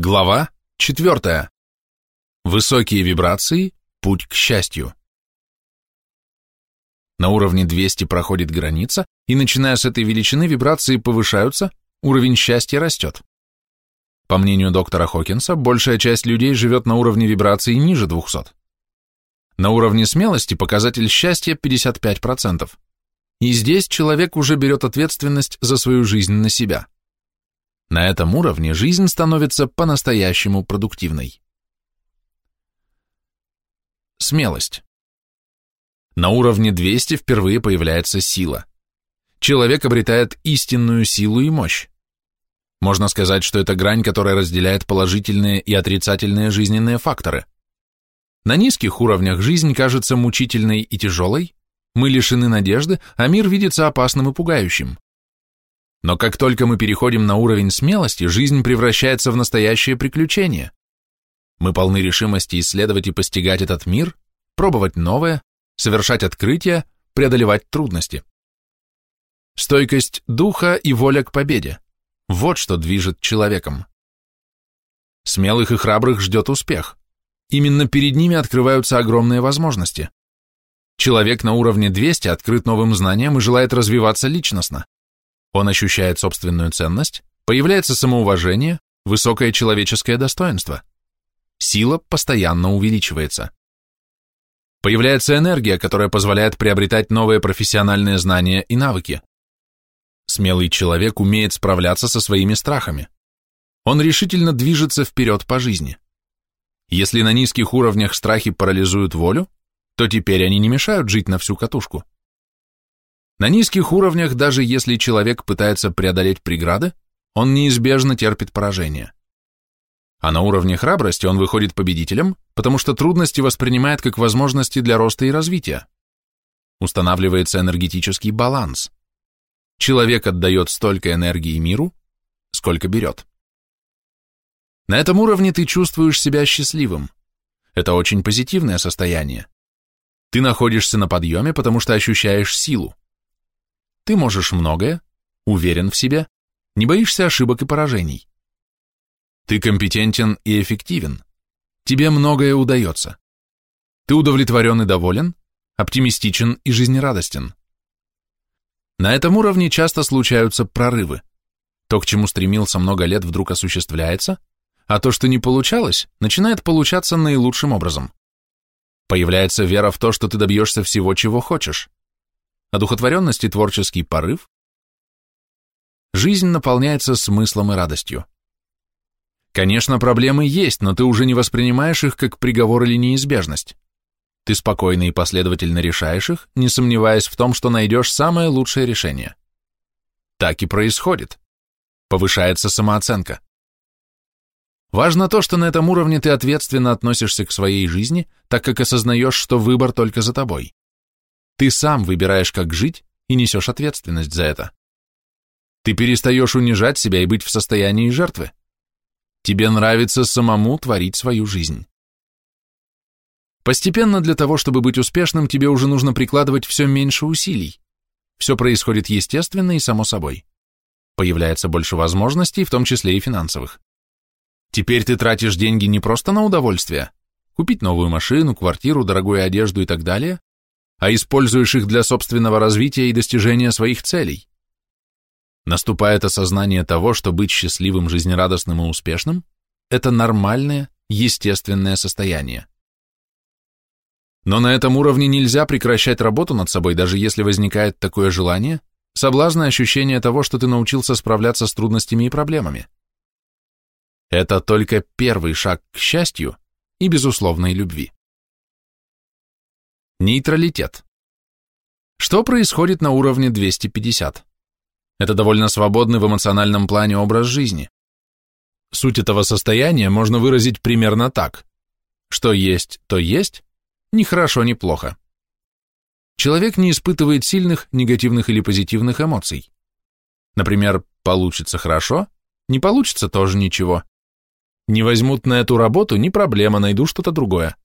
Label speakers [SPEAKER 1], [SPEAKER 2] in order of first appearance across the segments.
[SPEAKER 1] Глава 4. Высокие вибрации – путь к счастью. На уровне 200 проходит граница, и начиная с этой величины вибрации повышаются, уровень счастья растет. По мнению доктора Хокинса, большая часть людей живет на уровне вибрации ниже 200. На уровне смелости показатель счастья 55%. И здесь человек уже берет ответственность за свою жизнь на себя. На этом уровне жизнь становится по-настоящему продуктивной. Смелость. На уровне 200 впервые появляется сила. Человек обретает истинную силу и мощь. Можно сказать, что это грань, которая разделяет положительные и отрицательные жизненные факторы. На низких уровнях жизнь кажется мучительной и тяжелой, мы лишены надежды, а мир видится опасным и пугающим. Но как только мы переходим на уровень смелости, жизнь превращается в настоящее приключение. Мы полны решимости исследовать и постигать этот мир, пробовать новое, совершать открытия, преодолевать трудности. Стойкость духа и воля к победе – вот что движет человеком. Смелых и храбрых ждет успех. Именно перед ними открываются огромные возможности. Человек на уровне 200 открыт новым знаниям и желает развиваться личностно. Он ощущает собственную ценность, появляется самоуважение, высокое человеческое достоинство. Сила постоянно увеличивается. Появляется энергия, которая позволяет приобретать новые профессиональные знания и навыки. Смелый человек умеет справляться со своими страхами. Он решительно движется вперед по жизни. Если на низких уровнях страхи парализуют волю, то теперь они не мешают жить на всю катушку. На низких уровнях, даже если человек пытается преодолеть преграды, он неизбежно терпит поражение. А на уровне храбрости он выходит победителем, потому что трудности воспринимает как возможности для роста и развития. Устанавливается энергетический баланс. Человек отдает столько энергии миру, сколько берет. На этом уровне ты чувствуешь себя счастливым. Это очень позитивное состояние. Ты находишься на подъеме, потому что ощущаешь силу. Ты можешь многое, уверен в себе, не боишься ошибок и поражений. Ты компетентен и эффективен. Тебе многое удается. Ты удовлетворен и доволен, оптимистичен и жизнерадостен. На этом уровне часто случаются прорывы. То, к чему стремился много лет, вдруг осуществляется, а то, что не получалось, начинает получаться наилучшим образом. Появляется вера в то, что ты добьешься всего, чего хочешь одухотворенность и творческий порыв, жизнь наполняется смыслом и радостью. Конечно, проблемы есть, но ты уже не воспринимаешь их как приговор или неизбежность. Ты спокойно и последовательно решаешь их, не сомневаясь в том, что найдешь самое лучшее решение. Так и происходит. Повышается самооценка. Важно то, что на этом уровне ты ответственно относишься к своей жизни, так как осознаешь, что выбор только за тобой. Ты сам выбираешь, как жить, и несешь ответственность за это. Ты перестаешь унижать себя и быть в состоянии жертвы. Тебе нравится самому творить свою жизнь. Постепенно для того, чтобы быть успешным, тебе уже нужно прикладывать все меньше усилий. Все происходит естественно и само собой. Появляется больше возможностей, в том числе и финансовых. Теперь ты тратишь деньги не просто на удовольствие, купить новую машину, квартиру, дорогую одежду и так далее, а используешь их для собственного развития и достижения своих целей. Наступает осознание того, что быть счастливым, жизнерадостным и успешным – это нормальное, естественное состояние. Но на этом уровне нельзя прекращать работу над собой, даже если возникает такое желание, соблазн ощущение того, что ты научился справляться с трудностями и проблемами. Это только первый шаг к счастью и безусловной любви. Нейтралитет. Что происходит на уровне 250? Это довольно свободный в эмоциональном плане образ жизни. Суть этого состояния можно выразить примерно так. Что есть, то есть, ни хорошо, ни плохо. Человек не испытывает сильных, негативных или позитивных эмоций. Например, получится хорошо, не получится тоже ничего. Не возьмут на эту работу, не проблема, найду что-то другое.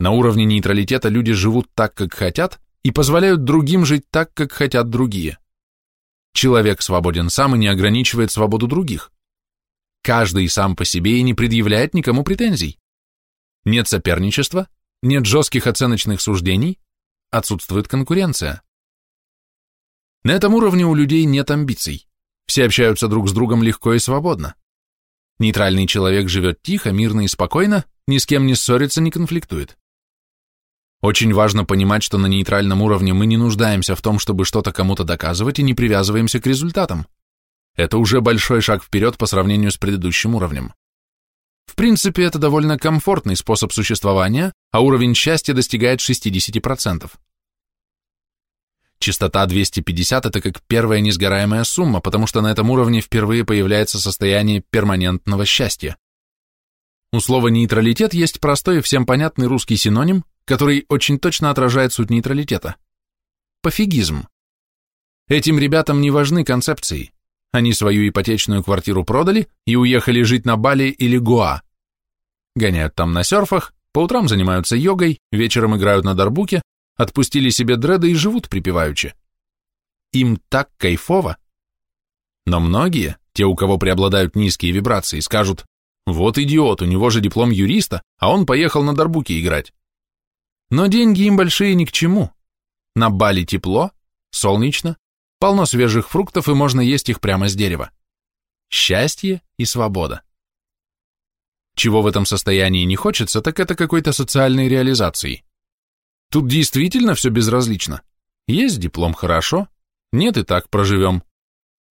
[SPEAKER 1] На уровне нейтралитета люди живут так, как хотят, и позволяют другим жить так, как хотят другие. Человек свободен сам и не ограничивает свободу других. Каждый сам по себе и не предъявляет никому претензий. Нет соперничества, нет жестких оценочных суждений, отсутствует конкуренция. На этом уровне у людей нет амбиций. Все общаются друг с другом легко и свободно. Нейтральный человек живет тихо, мирно и спокойно, ни с кем не ссорится, не конфликтует. Очень важно понимать, что на нейтральном уровне мы не нуждаемся в том, чтобы что-то кому-то доказывать и не привязываемся к результатам. Это уже большой шаг вперед по сравнению с предыдущим уровнем. В принципе, это довольно комфортный способ существования, а уровень счастья достигает 60%. Частота 250 – это как первая несгораемая сумма, потому что на этом уровне впервые появляется состояние перманентного счастья. У слова «нейтралитет» есть простой и всем понятный русский синоним, который очень точно отражает суть нейтралитета. Пофигизм. Этим ребятам не важны концепции. Они свою ипотечную квартиру продали и уехали жить на Бали или Гоа. Гоняют там на серфах, по утрам занимаются йогой, вечером играют на дарбуке, отпустили себе дреды и живут припеваючи. Им так кайфово. Но многие, те, у кого преобладают низкие вибрации, скажут, вот идиот, у него же диплом юриста, а он поехал на дарбуке играть. Но деньги им большие ни к чему. На Бали тепло, солнечно, полно свежих фруктов и можно есть их прямо с дерева. Счастье и свобода. Чего в этом состоянии не хочется, так это какой-то социальной реализации. Тут действительно все безразлично. Есть диплом – хорошо, нет и так проживем.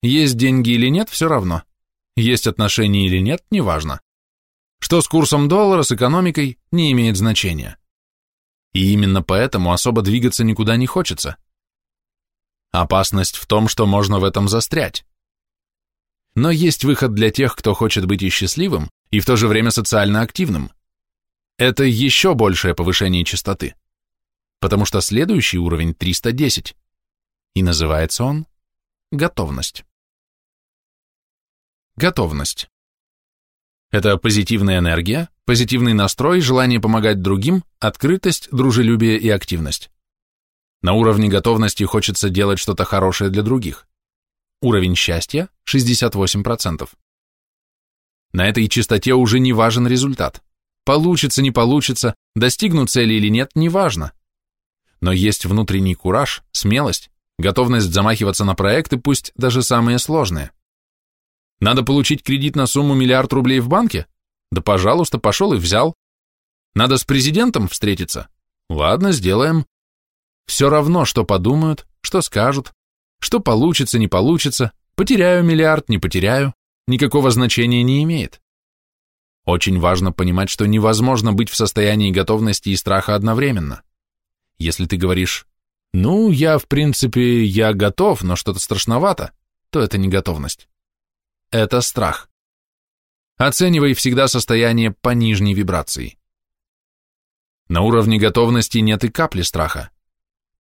[SPEAKER 1] Есть деньги или нет – все равно. Есть отношения или нет – неважно. Что с курсом доллара, с экономикой – не имеет значения. И именно поэтому особо двигаться никуда не хочется. Опасность в том, что можно в этом застрять. Но есть выход для тех, кто хочет быть и счастливым, и в то же время социально активным. Это еще большее повышение частоты, потому что следующий уровень 310, и называется он готовность. Готовность. Это позитивная энергия, позитивный настрой, желание помогать другим, открытость, дружелюбие и активность. На уровне готовности хочется делать что-то хорошее для других. Уровень счастья – 68%. На этой частоте уже не важен результат. Получится, не получится, достигну цели или нет, не важно. Но есть внутренний кураж, смелость, готовность замахиваться на проекты, пусть даже самые сложные. Надо получить кредит на сумму миллиард рублей в банке? Да пожалуйста, пошел и взял. Надо с президентом встретиться? Ладно, сделаем. Все равно, что подумают, что скажут, что получится, не получится, потеряю миллиард, не потеряю, никакого значения не имеет. Очень важно понимать, что невозможно быть в состоянии готовности и страха одновременно. Если ты говоришь «Ну, я, в принципе, я готов, но что-то страшновато», то это не готовность это страх. Оценивай всегда состояние по нижней вибрации. На уровне готовности нет и капли страха.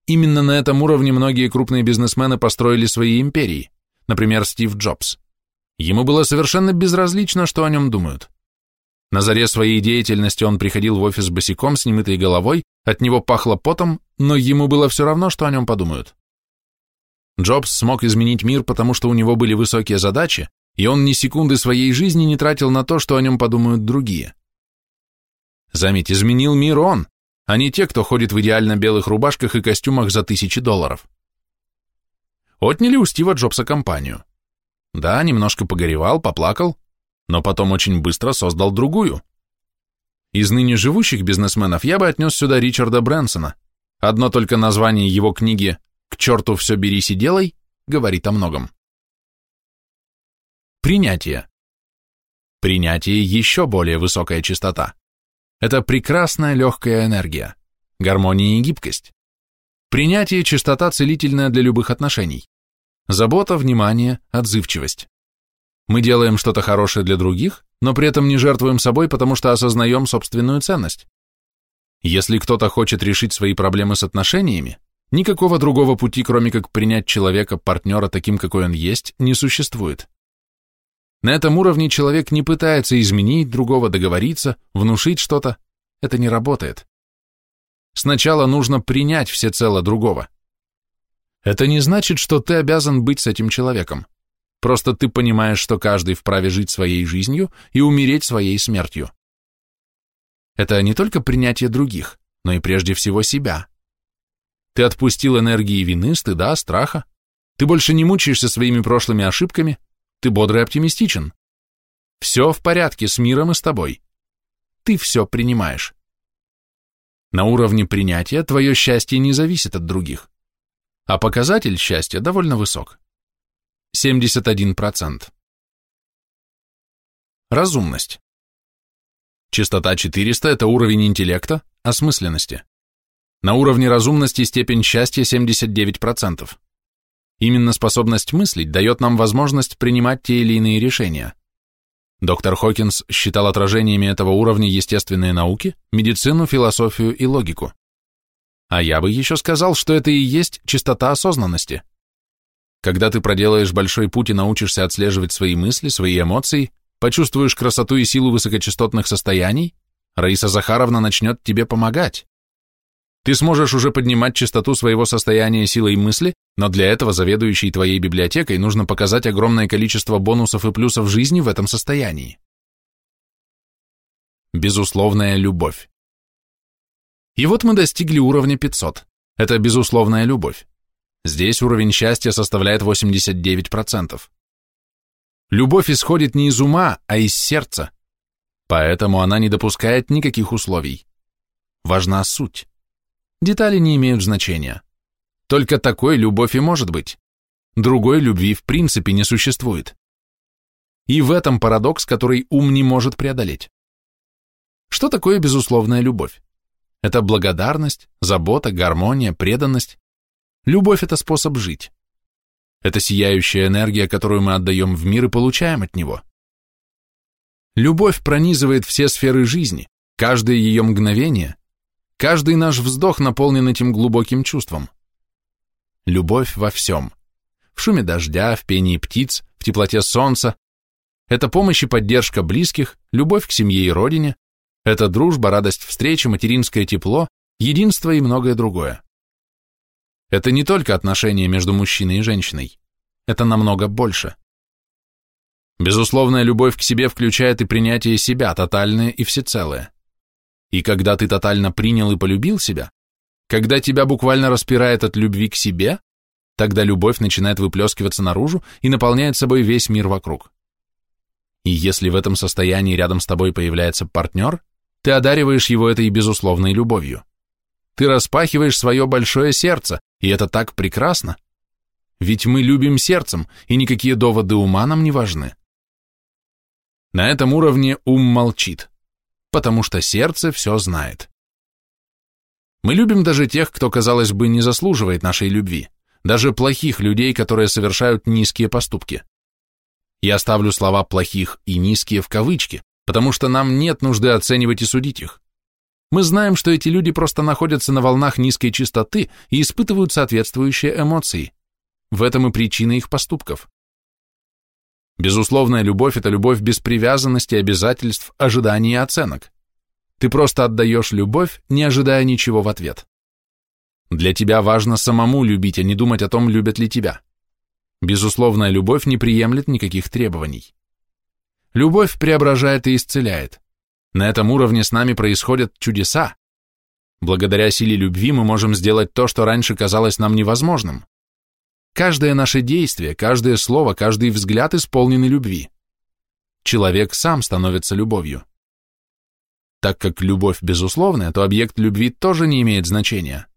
[SPEAKER 1] Именно на этом уровне многие крупные бизнесмены построили свои империи, например, Стив Джобс. Ему было совершенно безразлично, что о нем думают. На заре своей деятельности он приходил в офис босиком с немытой головой, от него пахло потом, но ему было все равно, что о нем подумают. Джобс смог изменить мир, потому что у него были высокие задачи, и он ни секунды своей жизни не тратил на то, что о нем подумают другие. Заметь, изменил мир он, а не те, кто ходит в идеально белых рубашках и костюмах за тысячи долларов. Отняли у Стива Джобса компанию. Да, немножко погоревал, поплакал, но потом очень быстро создал другую. Из ныне живущих бизнесменов я бы отнес сюда Ричарда Брэнсона. Одно только название его книги «К черту все берись и делай» говорит о многом. Принятие. Принятие еще более высокая частота. Это прекрасная легкая энергия, гармония и гибкость. Принятие – частота целительная для любых отношений. Забота, внимание, отзывчивость. Мы делаем что-то хорошее для других, но при этом не жертвуем собой, потому что осознаем собственную ценность. Если кто-то хочет решить свои проблемы с отношениями, никакого другого пути, кроме как принять человека, партнера таким, какой он есть, не существует. На этом уровне человек не пытается изменить другого, договориться, внушить что-то. Это не работает. Сначала нужно принять всецело другого. Это не значит, что ты обязан быть с этим человеком. Просто ты понимаешь, что каждый вправе жить своей жизнью и умереть своей смертью. Это не только принятие других, но и прежде всего себя. Ты отпустил энергии вины, стыда, страха. Ты больше не мучаешься своими прошлыми ошибками, ты бодрый оптимистичен. Все в порядке с миром и с тобой. Ты все принимаешь. На уровне принятия твое счастье не зависит от других, а показатель счастья довольно высок. 71%. Разумность. Частота 400 – это уровень интеллекта, осмысленности. На уровне разумности степень счастья 79%. Именно способность мыслить дает нам возможность принимать те или иные решения. Доктор Хокинс считал отражениями этого уровня естественные науки, медицину, философию и логику. А я бы еще сказал, что это и есть чистота осознанности. Когда ты проделаешь большой путь и научишься отслеживать свои мысли, свои эмоции, почувствуешь красоту и силу высокочастотных состояний, Раиса Захаровна начнет тебе помогать. Ты сможешь уже поднимать частоту своего состояния силой мысли, но для этого заведующей твоей библиотекой нужно показать огромное количество бонусов и плюсов жизни в этом состоянии. Безусловная любовь. И вот мы достигли уровня 500. Это безусловная любовь. Здесь уровень счастья составляет 89%. Любовь исходит не из ума, а из сердца. Поэтому она не допускает никаких условий. Важна суть. Детали не имеют значения. Только такой любовь и может быть. Другой любви в принципе не существует. И в этом парадокс, который ум не может преодолеть. Что такое безусловная любовь? Это благодарность, забота, гармония, преданность. Любовь – это способ жить. Это сияющая энергия, которую мы отдаем в мир и получаем от него. Любовь пронизывает все сферы жизни, каждое ее мгновение, Каждый наш вздох наполнен этим глубоким чувством. Любовь во всем. В шуме дождя, в пении птиц, в теплоте солнца. Это помощь и поддержка близких, любовь к семье и родине. Это дружба, радость встречи, материнское тепло, единство и многое другое. Это не только отношения между мужчиной и женщиной. Это намного больше. Безусловная любовь к себе включает и принятие себя, тотальное и всецелое. И когда ты тотально принял и полюбил себя, когда тебя буквально распирает от любви к себе, тогда любовь начинает выплескиваться наружу и наполняет собой весь мир вокруг. И если в этом состоянии рядом с тобой появляется партнер, ты одариваешь его этой безусловной любовью. Ты распахиваешь свое большое сердце, и это так прекрасно. Ведь мы любим сердцем, и никакие доводы ума нам не важны. На этом уровне ум молчит потому что сердце все знает. Мы любим даже тех, кто, казалось бы, не заслуживает нашей любви, даже плохих людей, которые совершают низкие поступки. Я ставлю слова «плохих» и «низкие» в кавычки, потому что нам нет нужды оценивать и судить их. Мы знаем, что эти люди просто находятся на волнах низкой чистоты и испытывают соответствующие эмоции. В этом и причина их поступков. Безусловная любовь – это любовь без привязанности, обязательств, ожиданий и оценок. Ты просто отдаешь любовь, не ожидая ничего в ответ. Для тебя важно самому любить, а не думать о том, любят ли тебя. Безусловная любовь не приемлет никаких требований. Любовь преображает и исцеляет. На этом уровне с нами происходят чудеса. Благодаря силе любви мы можем сделать то, что раньше казалось нам невозможным. Каждое наше действие, каждое слово, каждый взгляд исполнены любви. Человек сам становится любовью. Так как любовь безусловная, то объект любви тоже не имеет значения.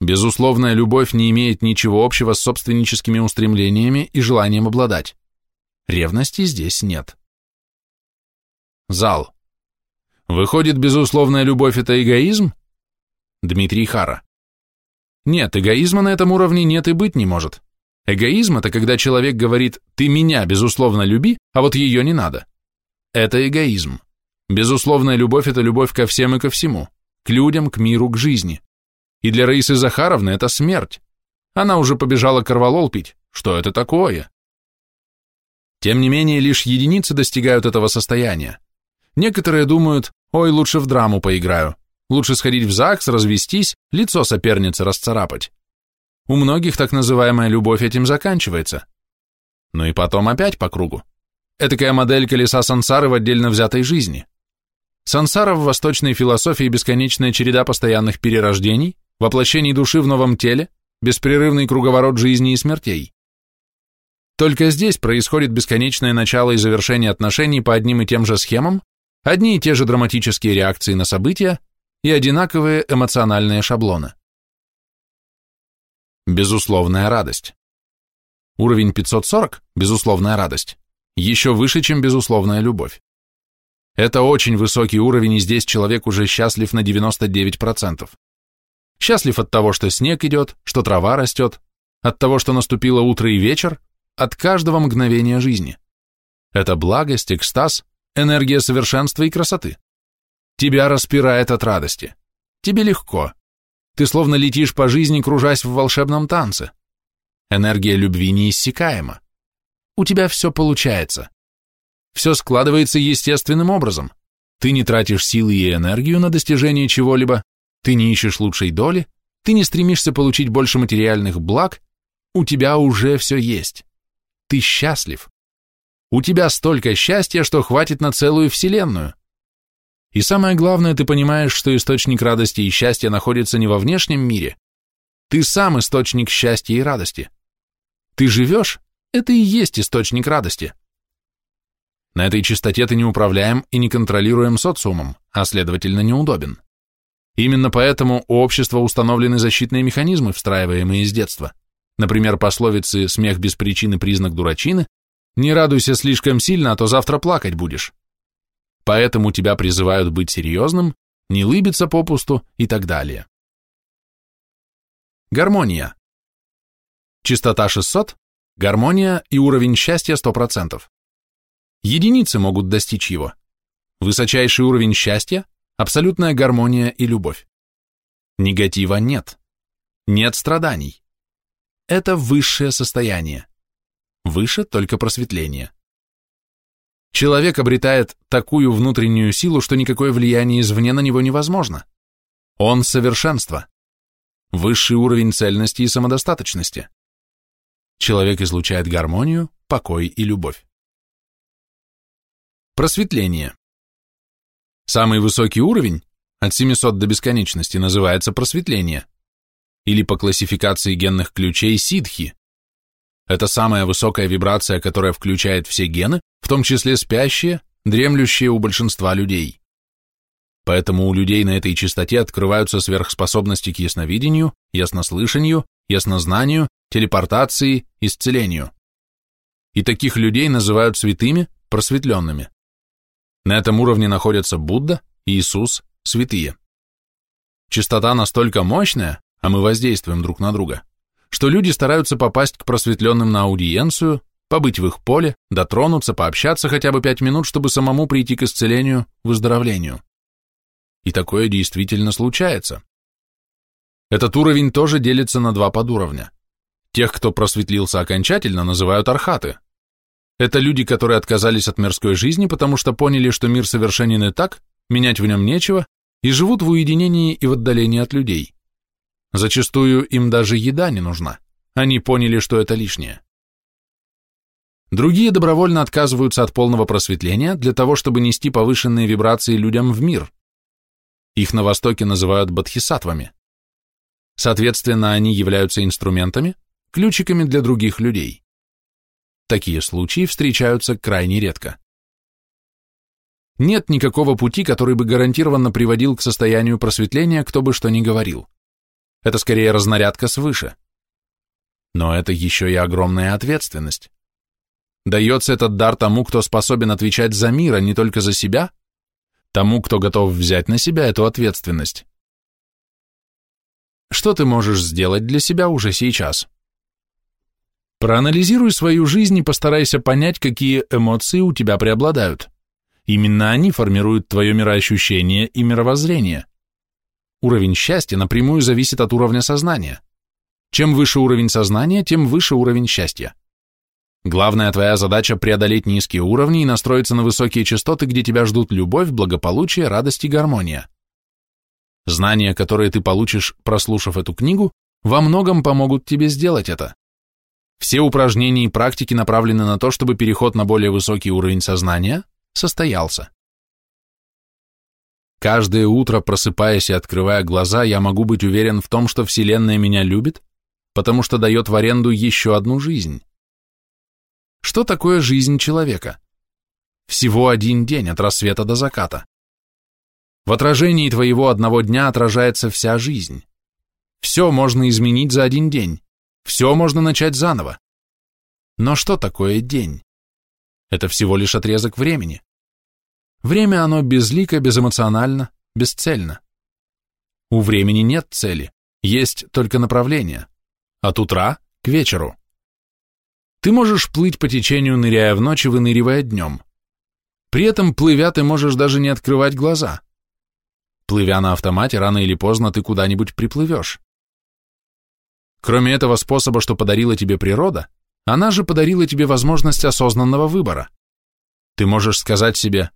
[SPEAKER 1] Безусловная любовь не имеет ничего общего с собственническими устремлениями и желанием обладать. Ревности здесь нет. Зал. Выходит, безусловная любовь – это эгоизм? Дмитрий Хара. Нет, эгоизма на этом уровне нет и быть не может. Эгоизм – это когда человек говорит «ты меня, безусловно, люби, а вот ее не надо». Это эгоизм. Безусловная любовь – это любовь ко всем и ко всему, к людям, к миру, к жизни. И для Раисы Захаровны это смерть. Она уже побежала корвалол пить. Что это такое? Тем не менее, лишь единицы достигают этого состояния. Некоторые думают, ой, лучше в драму поиграю. Лучше сходить в ЗАГС, развестись, лицо соперницы расцарапать. У многих так называемая любовь этим заканчивается. Ну и потом опять по кругу. Этакая модель колеса сансары в отдельно взятой жизни. Сансара в восточной философии бесконечная череда постоянных перерождений, воплощений души в новом теле, беспрерывный круговорот жизни и смертей. Только здесь происходит бесконечное начало и завершение отношений по одним и тем же схемам, одни и те же драматические реакции на события и одинаковые эмоциональные шаблоны. Безусловная радость. Уровень 540, безусловная радость, еще выше, чем безусловная любовь. Это очень высокий уровень, и здесь человек уже счастлив на 99%. Счастлив от того, что снег идет, что трава растет, от того, что наступило утро и вечер, от каждого мгновения жизни. Это благость, экстаз, энергия совершенства и красоты. Тебя распирает от радости. Тебе легко. Ты словно летишь по жизни, кружась в волшебном танце. Энергия любви неиссякаема. У тебя все получается. Все складывается естественным образом. Ты не тратишь силы и энергию на достижение чего-либо, ты не ищешь лучшей доли, ты не стремишься получить больше материальных благ, у тебя уже все есть. Ты счастлив. У тебя столько счастья, что хватит на целую вселенную. И самое главное, ты понимаешь, что источник радости и счастья находится не во внешнем мире. Ты сам источник счастья и радости. Ты живешь, это и есть источник радости. На этой частоте ты не управляем и не контролируем социумом, а следовательно неудобен. Именно поэтому у общества установлены защитные механизмы, встраиваемые с детства. Например, пословицы «смех без причины – признак дурачины», «не радуйся слишком сильно, а то завтра плакать будешь». Поэтому тебя призывают быть серьезным, не лыбиться попусту и так далее. Гармония. Частота 600, гармония и уровень счастья 100%. Единицы могут достичь его. Высочайший уровень счастья – абсолютная гармония и любовь. Негатива нет. Нет страданий. Это высшее состояние. Выше только просветление. Человек обретает такую внутреннюю силу, что никакое влияние извне на него невозможно. Он – совершенство. Высший уровень цельности и самодостаточности. Человек излучает гармонию, покой и любовь. Просветление. Самый высокий уровень, от 700 до бесконечности, называется просветление или по классификации генных ключей ситхи. Это самая высокая вибрация, которая включает все гены, в том числе спящие, дремлющие у большинства людей. Поэтому у людей на этой частоте открываются сверхспособности к ясновидению, яснослышанию, яснознанию, телепортации, исцелению. И таких людей называют святыми, просветленными. На этом уровне находятся Будда, Иисус, святые. Частота настолько мощная, а мы воздействуем друг на друга, что люди стараются попасть к просветленным на аудиенцию, побыть в их поле, дотронуться, пообщаться хотя бы пять минут, чтобы самому прийти к исцелению, выздоровлению. И такое действительно случается. Этот уровень тоже делится на два подуровня. Тех, кто просветлился окончательно, называют архаты. Это люди, которые отказались от мирской жизни, потому что поняли, что мир совершенен и так, менять в нем нечего, и живут в уединении и в отдалении от людей. Зачастую им даже еда не нужна. Они поняли, что это лишнее. Другие добровольно отказываются от полного просветления для того, чтобы нести повышенные вибрации людям в мир. Их на Востоке называют бодхисаттвами. Соответственно, они являются инструментами, ключиками для других людей. Такие случаи встречаются крайне редко. Нет никакого пути, который бы гарантированно приводил к состоянию просветления, кто бы что ни говорил. Это скорее разнарядка свыше. Но это еще и огромная ответственность. Дается этот дар тому, кто способен отвечать за мир, а не только за себя, тому, кто готов взять на себя эту ответственность. Что ты можешь сделать для себя уже сейчас? Проанализируй свою жизнь и постарайся понять, какие эмоции у тебя преобладают. Именно они формируют твое мироощущение и мировоззрение. Уровень счастья напрямую зависит от уровня сознания. Чем выше уровень сознания, тем выше уровень счастья. Главная твоя задача – преодолеть низкие уровни и настроиться на высокие частоты, где тебя ждут любовь, благополучие, радость и гармония. Знания, которые ты получишь, прослушав эту книгу, во многом помогут тебе сделать это. Все упражнения и практики направлены на то, чтобы переход на более высокий уровень сознания состоялся. Каждое утро, просыпаясь и открывая глаза, я могу быть уверен в том, что Вселенная меня любит, потому что дает в аренду еще одну жизнь. Что такое жизнь человека? Всего один день от рассвета до заката. В отражении твоего одного дня отражается вся жизнь. Все можно изменить за один день. Все можно начать заново. Но что такое день? Это всего лишь отрезок времени. Время оно безлико, безэмоционально, бесцельно. У времени нет цели, есть только направление. От утра к вечеру. Ты можешь плыть по течению, ныряя в ночь и выныривая днем. При этом, плывя, ты можешь даже не открывать глаза. Плывя на автомате, рано или поздно ты куда-нибудь приплывешь. Кроме этого способа, что подарила тебе природа, она же подарила тебе возможность осознанного выбора. Ты можешь сказать себе,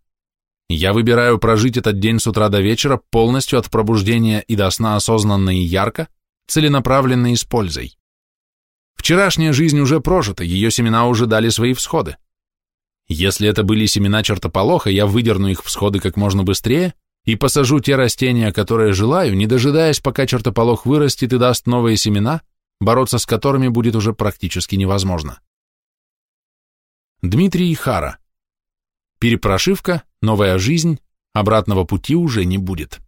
[SPEAKER 1] я выбираю прожить этот день с утра до вечера полностью от пробуждения и до сна осознанно и ярко, целенаправленно и с пользой. Вчерашняя жизнь уже прожита, ее семена уже дали свои всходы. Если это были семена чертополоха, я выдерну их всходы как можно быстрее и посажу те растения, которые желаю, не дожидаясь, пока чертополох вырастет и даст новые семена, бороться с которыми будет уже практически невозможно. Дмитрий Хара. Перепрошивка, новая жизнь, обратного пути уже не будет.